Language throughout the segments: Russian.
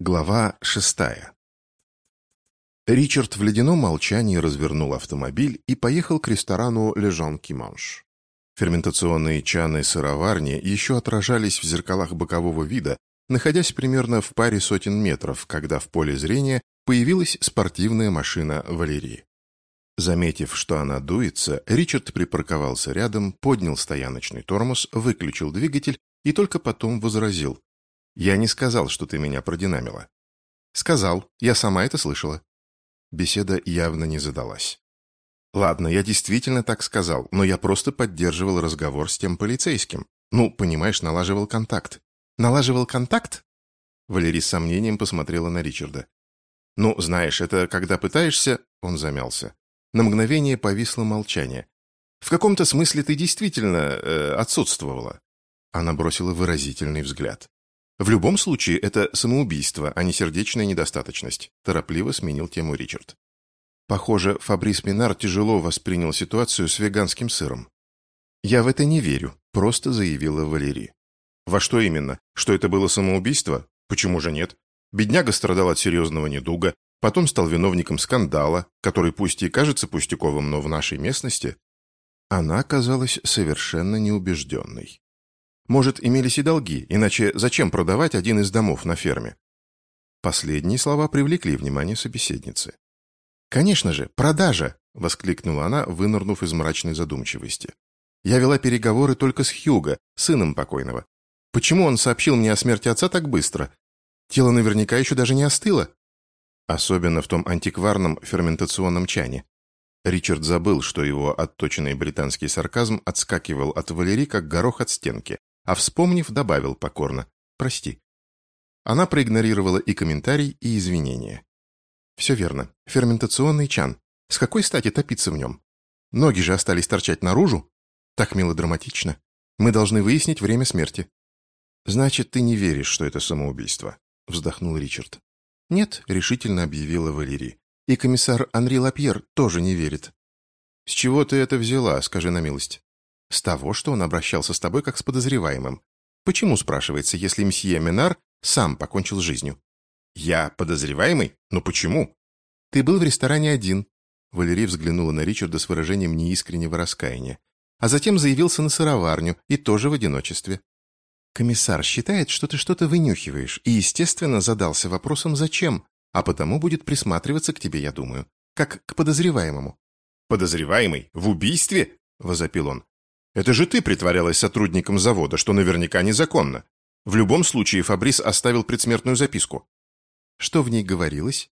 Глава шестая Ричард в ледяном молчании развернул автомобиль и поехал к ресторану «Лежон Киманш». Ферментационные чаны сыроварни еще отражались в зеркалах бокового вида, находясь примерно в паре сотен метров, когда в поле зрения появилась спортивная машина Валерии. Заметив, что она дуется, Ричард припарковался рядом, поднял стояночный тормоз, выключил двигатель и только потом возразил. «Я не сказал, что ты меня продинамила». «Сказал. Я сама это слышала». Беседа явно не задалась. «Ладно, я действительно так сказал, но я просто поддерживал разговор с тем полицейским. Ну, понимаешь, налаживал контакт». «Налаживал контакт?» Валерий с сомнением посмотрела на Ричарда. «Ну, знаешь, это когда пытаешься...» Он замялся. На мгновение повисло молчание. «В каком-то смысле ты действительно э, отсутствовала. Она бросила выразительный взгляд. «В любом случае, это самоубийство, а не сердечная недостаточность», торопливо сменил тему Ричард. Похоже, Фабрис Минар тяжело воспринял ситуацию с веганским сыром. «Я в это не верю», – просто заявила Валерий. «Во что именно? Что это было самоубийство? Почему же нет? Бедняга страдал от серьезного недуга, потом стал виновником скандала, который пусть и кажется пустяковым, но в нашей местности...» Она оказалась совершенно неубежденной. Может, имелись и долги, иначе зачем продавать один из домов на ферме? Последние слова привлекли внимание собеседницы. «Конечно же, продажа!» — воскликнула она, вынырнув из мрачной задумчивости. «Я вела переговоры только с Хьюго, сыном покойного. Почему он сообщил мне о смерти отца так быстро? Тело наверняка еще даже не остыло. Особенно в том антикварном ферментационном чане. Ричард забыл, что его отточенный британский сарказм отскакивал от Валерии, как горох от стенки, а вспомнив, добавил покорно «Прости». Она проигнорировала и комментарий, и извинения. «Все верно. Ферментационный чан. С какой стати топиться в нем? Ноги же остались торчать наружу? Так мелодраматично. Мы должны выяснить время смерти». «Значит, ты не веришь, что это самоубийство?» — вздохнул Ричард. «Нет», — решительно объявила Валерий. «И комиссар Анри Лапьер тоже не верит». «С чего ты это взяла, скажи на милость?» С того, что он обращался с тобой как с подозреваемым. Почему, спрашивается, если мсье Минар сам покончил с жизнью? Я подозреваемый? Но почему? Ты был в ресторане один. Валерий взглянула на Ричарда с выражением неискреннего раскаяния. А затем заявился на сыроварню, и тоже в одиночестве. Комиссар считает, что ты что-то вынюхиваешь, и, естественно, задался вопросом «зачем?», а потому будет присматриваться к тебе, я думаю, как к подозреваемому. «Подозреваемый? В убийстве?» – возопил он. Это же ты притворялась сотрудником завода, что наверняка незаконно. В любом случае Фабрис оставил предсмертную записку. Что в ней говорилось?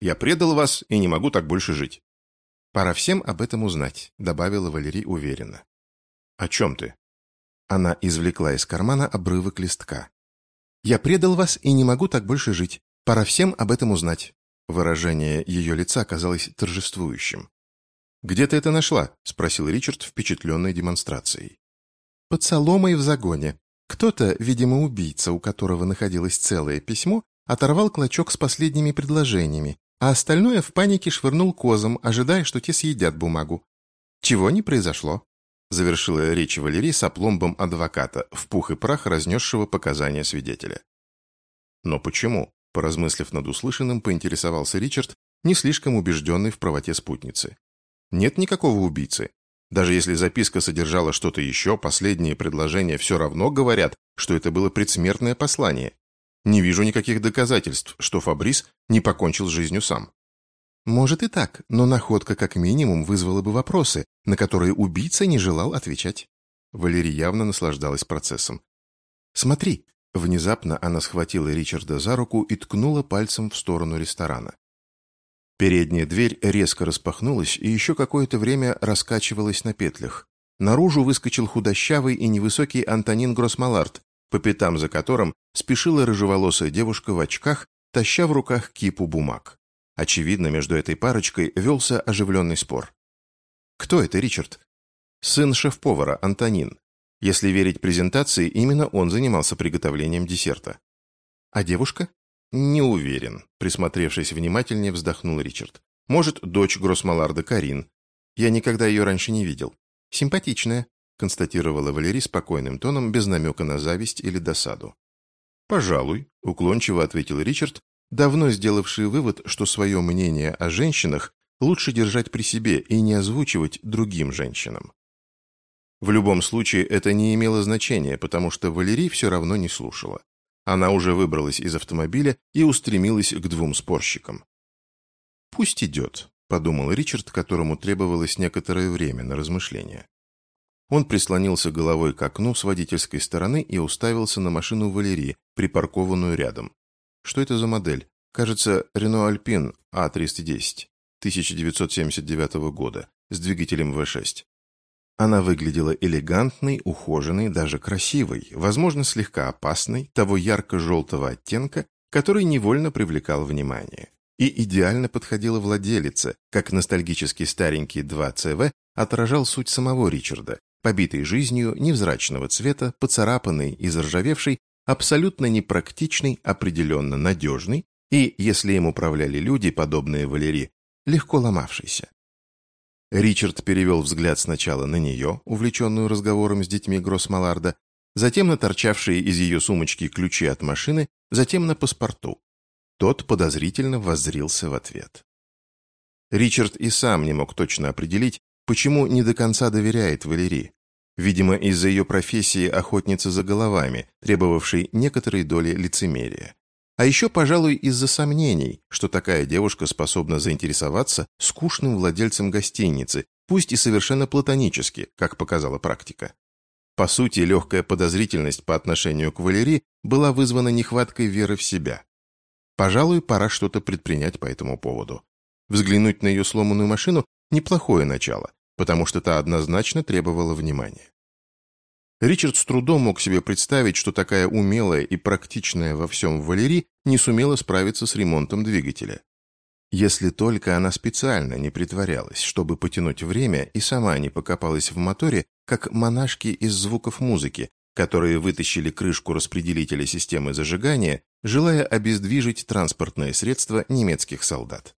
Я предал вас и не могу так больше жить. Пора всем об этом узнать, добавила Валерий уверенно. О чем ты? Она извлекла из кармана обрывок листка. «Я предал вас и не могу так больше жить. Пора всем об этом узнать». Выражение ее лица казалось торжествующим. «Где ты это нашла?» – спросил Ричард, впечатленной демонстрацией. «Под соломой в загоне. Кто-то, видимо, убийца, у которого находилось целое письмо, оторвал клочок с последними предложениями, а остальное в панике швырнул козам, ожидая, что те съедят бумагу. Чего не произошло?» завершила речь Валерий с опломбом адвоката, в пух и прах разнесшего показания свидетеля. «Но почему?» – поразмыслив над услышанным, поинтересовался Ричард, не слишком убежденный в правоте спутницы. Нет никакого убийцы. Даже если записка содержала что-то еще, последние предложения все равно говорят, что это было предсмертное послание. Не вижу никаких доказательств, что Фабрис не покончил с жизнью сам. Может и так, но находка как минимум вызвала бы вопросы, на которые убийца не желал отвечать. Валерий явно наслаждалась процессом. «Смотри!» Внезапно она схватила Ричарда за руку и ткнула пальцем в сторону ресторана. Передняя дверь резко распахнулась и еще какое-то время раскачивалась на петлях. Наружу выскочил худощавый и невысокий Антонин Гроссмалард, по пятам за которым спешила рыжеволосая девушка в очках, таща в руках кипу бумаг. Очевидно, между этой парочкой велся оживленный спор. «Кто это, Ричард?» «Сын шеф-повара, Антонин. Если верить презентации, именно он занимался приготовлением десерта». «А девушка?» «Не уверен», — присмотревшись внимательнее, вздохнул Ричард. «Может, дочь Гроссмаларда Карин. Я никогда ее раньше не видел. Симпатичная», — констатировала Валерий спокойным тоном, без намека на зависть или досаду. «Пожалуй», — уклончиво ответил Ричард, давно сделавший вывод, что свое мнение о женщинах лучше держать при себе и не озвучивать другим женщинам. В любом случае это не имело значения, потому что Валерий все равно не слушала. Она уже выбралась из автомобиля и устремилась к двум спорщикам. «Пусть идет», — подумал Ричард, которому требовалось некоторое время на размышление. Он прислонился головой к окну с водительской стороны и уставился на машину Валерии, припаркованную рядом. Что это за модель? Кажется, Renault Alpine A310, 1979 года, с двигателем V6. Она выглядела элегантной, ухоженной, даже красивой, возможно, слегка опасной, того ярко-желтого оттенка, который невольно привлекал внимание. И идеально подходила владелица, как ностальгический старенький 2CV отражал суть самого Ричарда, побитый жизнью, невзрачного цвета, поцарапанный и заржавевший, абсолютно непрактичный, определенно надежный и, если им управляли люди, подобные Валерии, легко ломавшийся. Ричард перевел взгляд сначала на нее, увлеченную разговором с детьми Гроссмаларда, затем на торчавшие из ее сумочки ключи от машины, затем на паспорту. Тот подозрительно воззрился в ответ. Ричард и сам не мог точно определить, почему не до конца доверяет Валерии. Видимо, из-за ее профессии охотницы за головами, требовавшей некоторой доли лицемерия. А еще, пожалуй, из-за сомнений, что такая девушка способна заинтересоваться скучным владельцем гостиницы, пусть и совершенно платонически, как показала практика. По сути, легкая подозрительность по отношению к Валерии была вызвана нехваткой веры в себя. Пожалуй, пора что-то предпринять по этому поводу. Взглянуть на ее сломанную машину – неплохое начало, потому что та однозначно требовала внимания. Ричард с трудом мог себе представить, что такая умелая и практичная во всем Валерий не сумела справиться с ремонтом двигателя. Если только она специально не притворялась, чтобы потянуть время и сама не покопалась в моторе, как монашки из звуков музыки, которые вытащили крышку распределителя системы зажигания, желая обездвижить транспортное средство немецких солдат.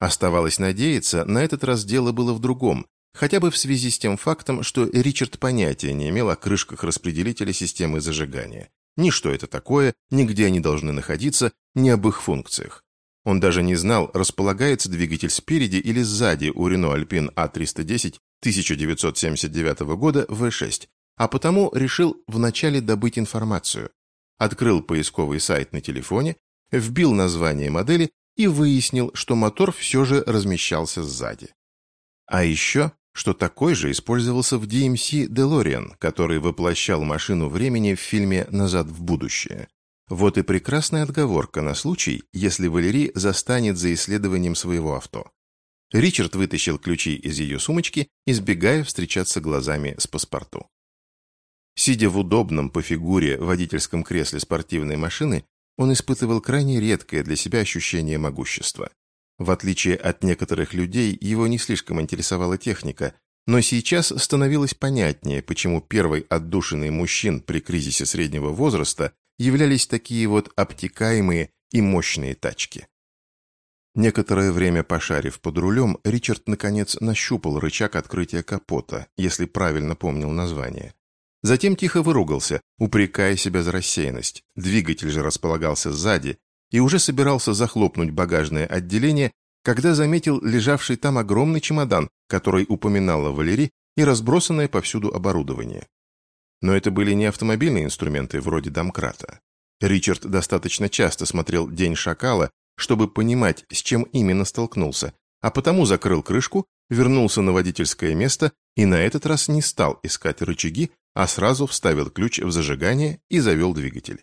Оставалось надеяться, на этот раз дело было в другом, хотя бы в связи с тем фактом, что Ричард понятия не имел о крышках распределителя системы зажигания. Ни что это такое, ни где они должны находиться, ни об их функциях. Он даже не знал, располагается двигатель спереди или сзади у Renault Alpine A310 1979 года V6, а потому решил вначале добыть информацию. Открыл поисковый сайт на телефоне, вбил название модели и выяснил, что мотор все же размещался сзади. А еще что такой же использовался в DMC DeLorean, который воплощал машину времени в фильме «Назад в будущее». Вот и прекрасная отговорка на случай, если Валерий застанет за исследованием своего авто. Ричард вытащил ключи из ее сумочки, избегая встречаться глазами с паспорту. Сидя в удобном по фигуре водительском кресле спортивной машины, он испытывал крайне редкое для себя ощущение могущества. В отличие от некоторых людей, его не слишком интересовала техника, но сейчас становилось понятнее, почему первой отдушиной мужчин при кризисе среднего возраста являлись такие вот обтекаемые и мощные тачки. Некоторое время пошарив под рулем, Ричард наконец нащупал рычаг открытия капота, если правильно помнил название. Затем тихо выругался, упрекая себя за рассеянность. Двигатель же располагался сзади, и уже собирался захлопнуть багажное отделение, когда заметил лежавший там огромный чемодан, который упоминала Валерий, и разбросанное повсюду оборудование. Но это были не автомобильные инструменты вроде домкрата. Ричард достаточно часто смотрел «День шакала», чтобы понимать, с чем именно столкнулся, а потому закрыл крышку, вернулся на водительское место и на этот раз не стал искать рычаги, а сразу вставил ключ в зажигание и завел двигатель.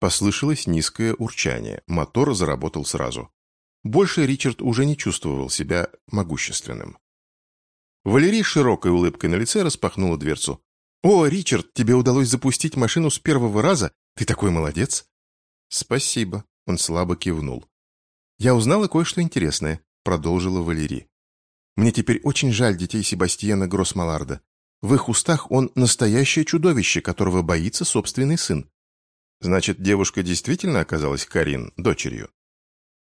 Послышалось низкое урчание, мотор заработал сразу. Больше Ричард уже не чувствовал себя могущественным. Валерий широкой улыбкой на лице распахнула дверцу. «О, Ричард, тебе удалось запустить машину с первого раза? Ты такой молодец!» «Спасибо», — он слабо кивнул. «Я узнала кое-что интересное», — продолжила Валерий. «Мне теперь очень жаль детей Себастьяна Гроссмаларда. В их устах он настоящее чудовище, которого боится собственный сын. Значит, девушка действительно оказалась Карин, дочерью?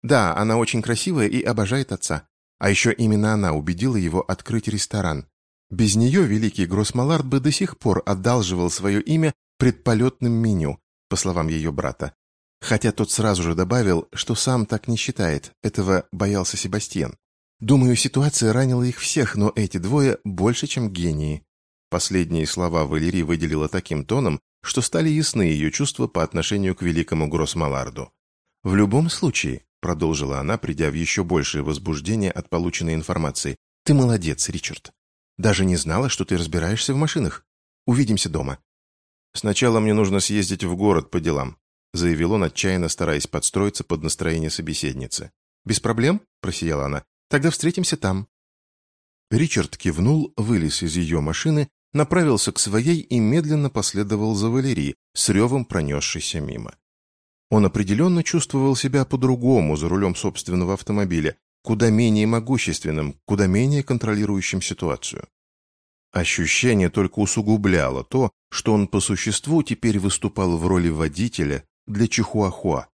Да, она очень красивая и обожает отца. А еще именно она убедила его открыть ресторан. Без нее великий Гроссмалард бы до сих пор одалживал свое имя предполетным меню, по словам ее брата. Хотя тот сразу же добавил, что сам так не считает, этого боялся Себастьян. Думаю, ситуация ранила их всех, но эти двое больше, чем гении. Последние слова Валерий выделила таким тоном, что стали ясны ее чувства по отношению к великому Гроссмаларду. «В любом случае», — продолжила она, придя в еще большее возбуждение от полученной информации, «ты молодец, Ричард. Даже не знала, что ты разбираешься в машинах. Увидимся дома». «Сначала мне нужно съездить в город по делам», — заявил он, отчаянно стараясь подстроиться под настроение собеседницы. «Без проблем?» — просияла она. «Тогда встретимся там». Ричард кивнул, вылез из ее машины, направился к своей и медленно последовал за Валерий, с ревом пронесшейся мимо. Он определенно чувствовал себя по-другому за рулем собственного автомобиля, куда менее могущественным, куда менее контролирующим ситуацию. Ощущение только усугубляло то, что он по существу теперь выступал в роли водителя для Чихуахуа.